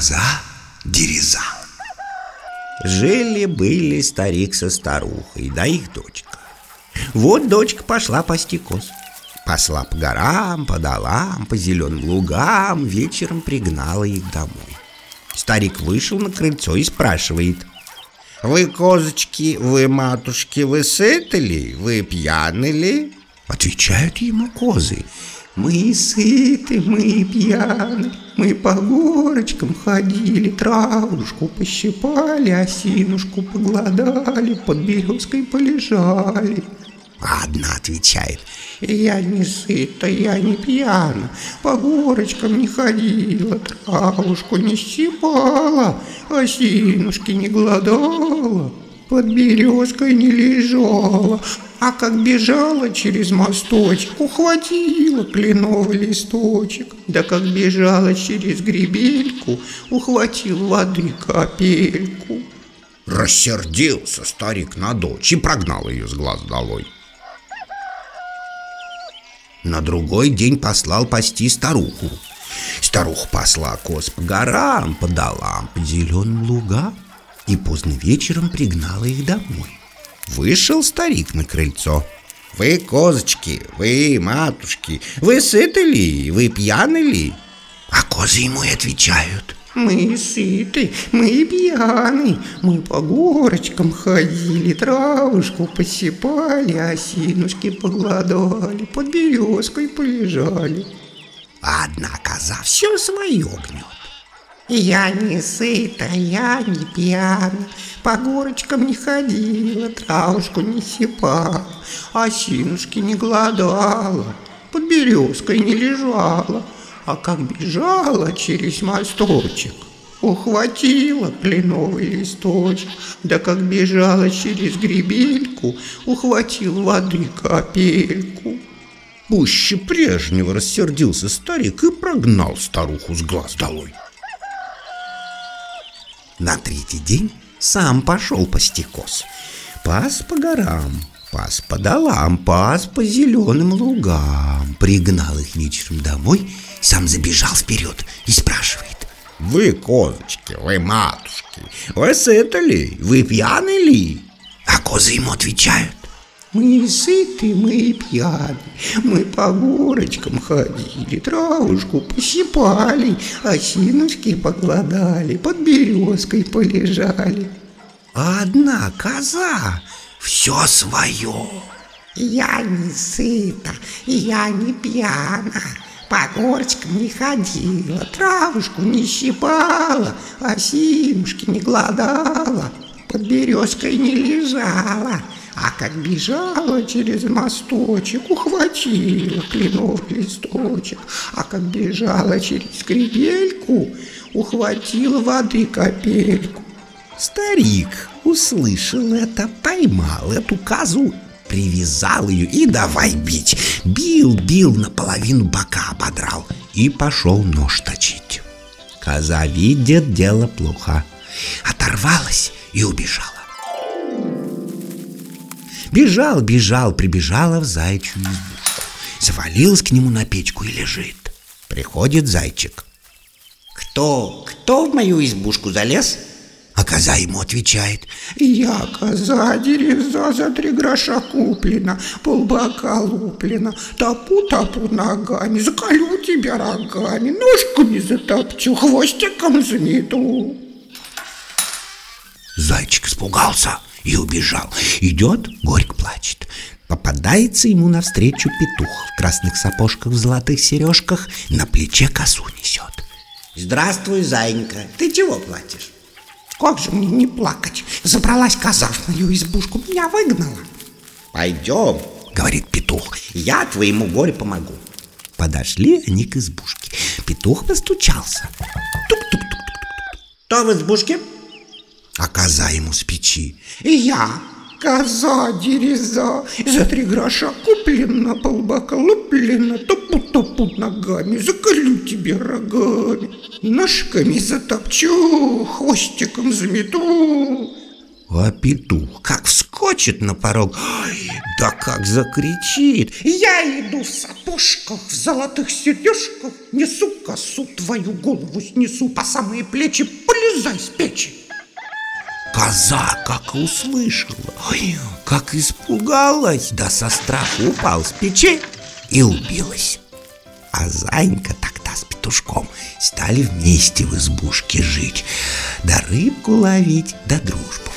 коза Дереза. Жили-были старик со старухой, да их дочка. Вот дочка пошла пасти коз. Посла по горам, по долам, по зеленым лугам, вечером пригнала их домой. Старик вышел на крыльцо и спрашивает. «Вы, козочки, вы, матушки, вы сыты ли? Вы пьяны ли?» Отвечают ему козы. Мы сыты, мы пьяны, мы по горочкам ходили, травушку пощипали, осинушку погладали, под березкой полежали. Одна отвечает, я не сыта, я не пьяна, по горочкам не ходила, травушку не щипала, осинушки не гладала, под березкой не лежала, а как бежала через мосточек, ухватила кленовый листочек. Да как бежала через гребельку, ухватил воды капельку. Рассердился старик на дочь и прогнал ее с глаз долой. На другой день послал пасти старуху. Старуха посла коз по горам, по долам, по зеленым лугам и поздно вечером пригнала их домой. Вышел старик на крыльцо. «Вы, козочки, вы, матушки, вы сыты ли, вы пьяны ли?» А козы ему и отвечают. Мы сыты, мы пьяны, мы по горочкам ходили, травушку посипали, осинушки погладали, под березкой полежали. А одна коза все свое гнет. Я не сыта, я не пьяна, по горочкам не ходила, травушку не сипала, осинушки не гладала, под березкой не лежала, а как бежала через мосточек, ухватила кленовый листочек, да как бежала через гребельку, ухватил воды капельку. Пуще прежнего рассердился старик и прогнал старуху с глаз долой. На третий день сам пошел пасти коз. Пас по горам, пас по долам, пас по зеленым лугам. Пригнал их вечером домой, сам забежал вперед и спрашивает. Вы, козочки, вы матушки, вы сыты ли, вы пьяны ли? А козы ему отвечают. Мы сыты, мы пьяны, мы по горочкам ходили, травушку посипали, осинушки покладали, под березкой полежали. А одна коза все свое. Я не сыта, я не пьяна, по горочкам не ходила, травушку не щипала, осинушки не гладала, под березкой не лежала, а как бежала через мосточек, ухватила кленовый листочек, а как бежала через скребельку, ухватила воды капельку. Старик услышал это, поймал эту козу, привязал ее и давай бить. Бил, бил, наполовину бока ободрал и пошел нож точить. Коза видит, дело плохо. Оторвалась и убежала. Бежал, бежал, прибежала в зайчью избушку. Завалилась к нему на печку и лежит. Приходит зайчик. Кто, кто в мою избушку залез? А коза ему отвечает Я коза дереза за три гроша куплена Полбока луплена Топу-топу ногами Заколю тебя рогами Ножками затопчу Хвостиком замету Зайчик испугался и убежал. Идет, горько плачет. Попадается ему навстречу петух в красных сапожках, в золотых сережках, на плече косу несет. Здравствуй, зайенька, ты чего плачешь? Как же мне не плакать? Забралась коза в мою избушку, меня выгнала. Пойдем, говорит петух, я твоему горю помогу. Подошли они к избушке. Петух постучался. Тук-тук-тук. Кто в избушке? А коза ему с печи. И я, коза дереза, за три гроша куплена, полбака луплена, топу-топу ногами, заколю тебе рогами, ножками затопчу, хвостиком замету. А петух как вскочит на порог, Ой, Да как закричит Я иду в сапожках, в золотых сережках Несу косу, твою голову снесу По самые плечи, полезай с печи Коза как услышала, ой, как испугалась, да со страху упал с печи и убилась. А Занька тогда с петушком стали вместе в избушке жить, да рыбку ловить, да дружбу